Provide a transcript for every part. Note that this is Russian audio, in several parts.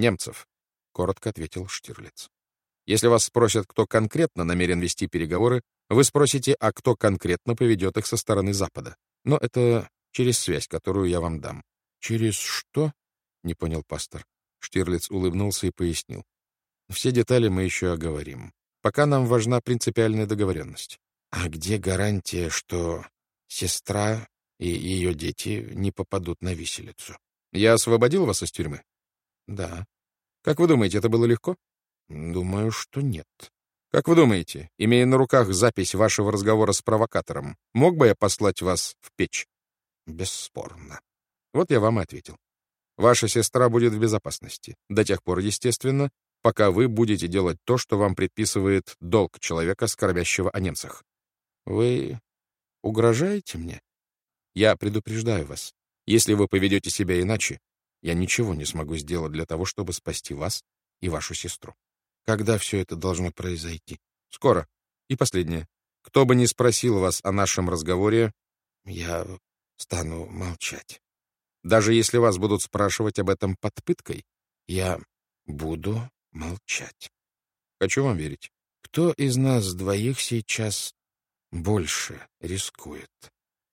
Немцев, — коротко ответил Штирлиц. Если вас спросят, кто конкретно намерен вести переговоры, вы спросите, а кто конкретно поведет их со стороны Запада. Но это через связь, которую я вам дам. — Через что? — не понял пастор. Штирлиц улыбнулся и пояснил. Все детали мы еще оговорим. Пока нам важна принципиальная договоренность. А где гарантия, что сестра и ее дети не попадут на виселицу? Я освободил вас из тюрьмы? Да. Как вы думаете, это было легко? Думаю, что нет. Как вы думаете, имея на руках запись вашего разговора с провокатором, мог бы я послать вас в печь? Бесспорно. Вот я вам и ответил. Ваша сестра будет в безопасности. До тех пор, естественно, пока вы будете делать то, что вам предписывает долг человека, скорбящего о немцах. Вы угрожаете мне? Я предупреждаю вас. Если вы поведете себя иначе, я ничего не смогу сделать для того, чтобы спасти вас и вашу сестру. Когда все это должно произойти? Скоро. И последнее. Кто бы ни спросил вас о нашем разговоре, я стану молчать. Даже если вас будут спрашивать об этом под пыткой, я буду молчать. Хочу вам верить. Кто из нас двоих сейчас больше рискует?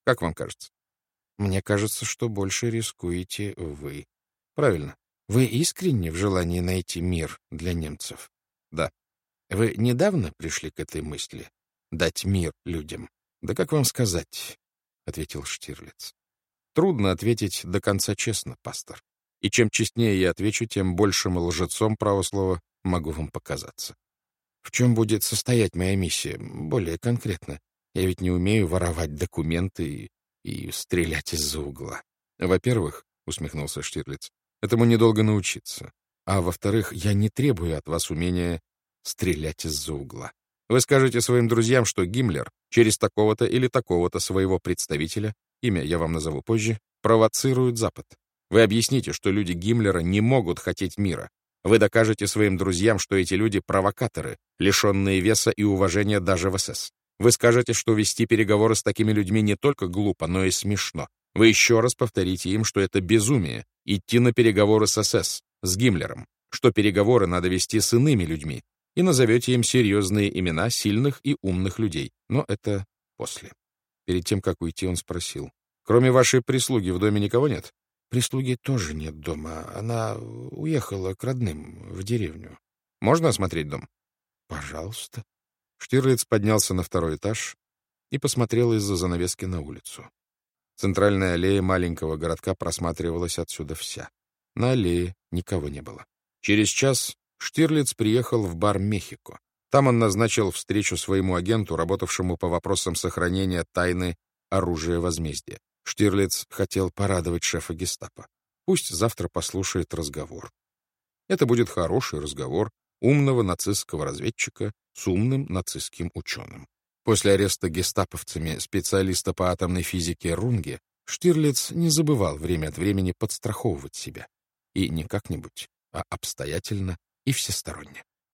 Как вам кажется? Мне кажется, что больше рискуете вы. Правильно. Вы искренне в желании найти мир для немцев? Да. Вы недавно пришли к этой мысли? Дать мир людям? Да как вам сказать? — ответил Штирлиц. Трудно ответить до конца честно, пастор. И чем честнее я отвечу, тем большим лжецом, право слова, могу вам показаться. В чем будет состоять моя миссия? Более конкретно. Я ведь не умею воровать документы и, и стрелять из-за угла. Во-первых, — усмехнулся Штирлиц, — этому недолго научиться. А во-вторых, я не требую от вас умения стрелять из-за угла. Вы скажете своим друзьям, что Гиммлер через такого-то или такого-то своего представителя, имя я вам назову позже, провоцирует Запад. Вы объясните, что люди Гиммлера не могут хотеть мира. Вы докажете своим друзьям, что эти люди — провокаторы, лишенные веса и уважения даже в СС. Вы скажете, что вести переговоры с такими людьми не только глупо, но и смешно. Вы еще раз повторите им, что это безумие — идти на переговоры с СС, с Гиммлером, что переговоры надо вести с иными людьми, и назовете им серьезные имена сильных и умных людей. Но это после. Перед тем, как уйти, он спросил. «Кроме вашей прислуги в доме никого нет?» Прислуги тоже нет дома. Она уехала к родным в деревню. Можно осмотреть дом? Пожалуйста. Штирлиц поднялся на второй этаж и посмотрел из-за занавески на улицу. Центральная аллея маленького городка просматривалась отсюда вся. На аллее никого не было. Через час Штирлиц приехал в бар «Мехико». Там он назначил встречу своему агенту, работавшему по вопросам сохранения тайны оружия возмездия. Штирлиц хотел порадовать шефа гестапо. Пусть завтра послушает разговор. Это будет хороший разговор умного нацистского разведчика с умным нацистским ученым. После ареста гестаповцами специалиста по атомной физике Рунге Штирлиц не забывал время от времени подстраховывать себя. И не как-нибудь, а обстоятельно и всесторонне.